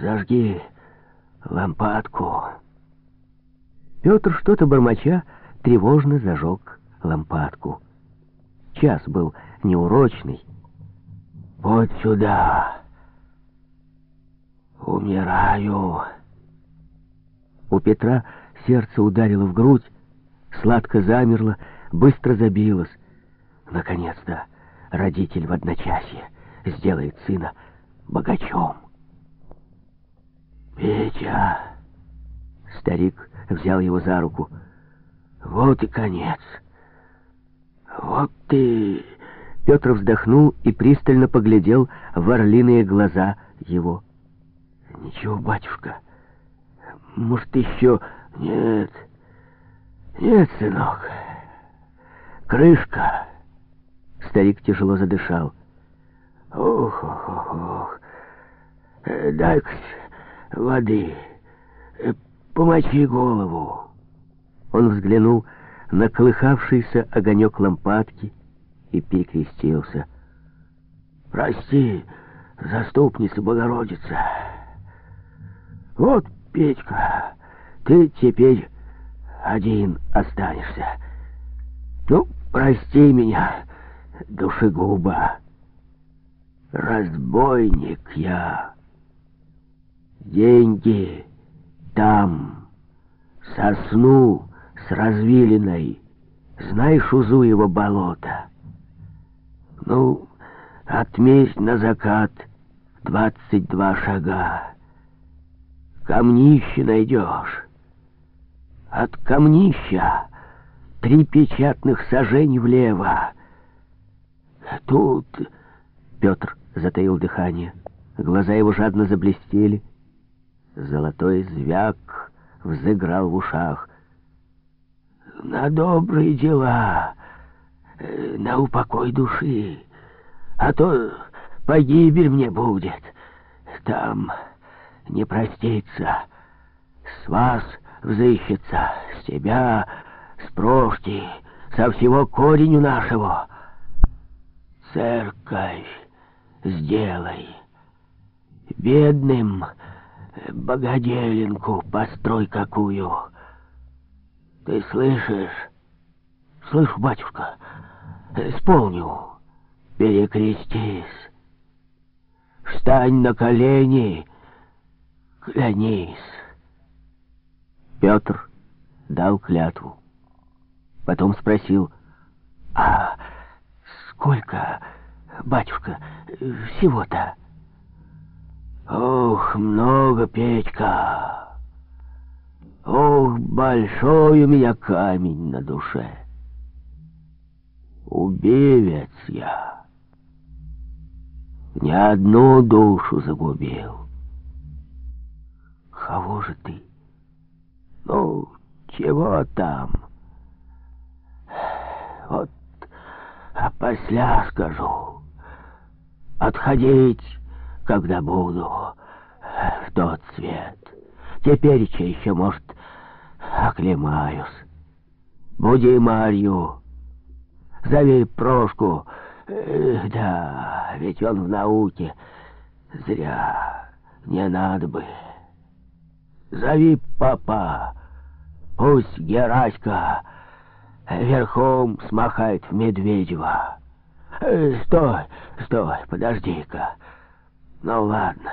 зажги лампадку. Петр, что-то бормоча, тревожно зажег лампадку. Час был неурочный. Вот сюда. Умираю. У Петра сердце ударило в грудь, сладко замерло, быстро забилось. Наконец-то родитель в одночасье сделает сына богачом. «Петя!» Старик взял его за руку. «Вот и конец. Вот ты...» Петр вздохнул и пристально поглядел в орлиные глаза его. «Ничего, батюшка, может, еще...» «Нет, нет, сынок, крышка». Старик тяжело задышал. «Ох, ох, ох, ох, дай-ка воды, помочи голову». Он взглянул на колыхавшийся огонек лампадки и перекрестился. «Прости, заступница Богородица. Вот, Петька, ты теперь один останешься. Ну, прости меня, душегуба. Разбойник я. Деньги там, сосну с развилиной. Знаешь Узуева болото? Ну, отмерь на закат двадцать два шага. Камнище найдешь. От камнища три печатных сажень влево. Тут Петр затаил дыхание. Глаза его жадно заблестели. Золотой звяк взыграл в ушах. На добрые дела, э, на упокой души, а то погибель мне будет. Там не простится. С вас взыщется, с тебя, с со всего кореню нашего. Церковь сделай. Бедным богоделенку построй какую. Ты слышишь? Слышу, батюшка, исполню. Перекрестись. Встань на колени, клянись. Петр дал клятву. Потом спросил, а сколько, батюшка, всего-то? Ох, много, Петька. Ох, большой у меня камень на душе. Убивец я. Ни одну душу загубил. Кого же ты? Ну, чего там? Вот, а после скажу. Отходить, когда буду в тот свет. Теперь еще, может, оклемаюсь. Буди Марью, зови Прошку. Эх, да, ведь он в науке. Зря, не надо бы. Зови папа. Пусть Гераська верхом смахает в Медведева. Э, стой, стой, подожди-ка. Ну ладно.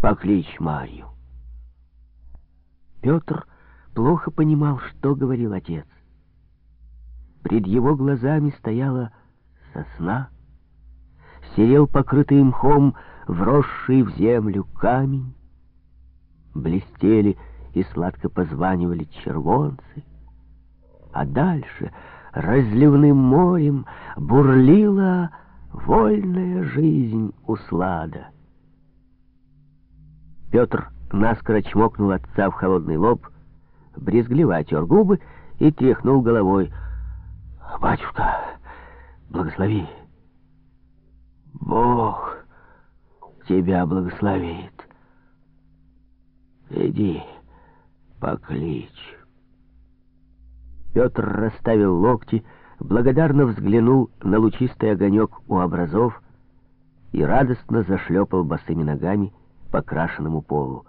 Покличь Марью. Петр плохо понимал, что говорил отец. Пред его глазами стояла сосна, серел покрытый мхом, вросший в землю камень, блестели и сладко позванивали червонцы, а дальше разливным морем бурлила вольная жизнь услада. Петр наскоро чмокнул отца в холодный лоб, брезгливо отер губы и тряхнул головой. «Батюшка, благослови!» «Бог тебя благословит!» Иди, покличь. Петр расставил локти, благодарно взглянул на лучистый огонек у образов и радостно зашлепал босыми ногами по крашенному полу.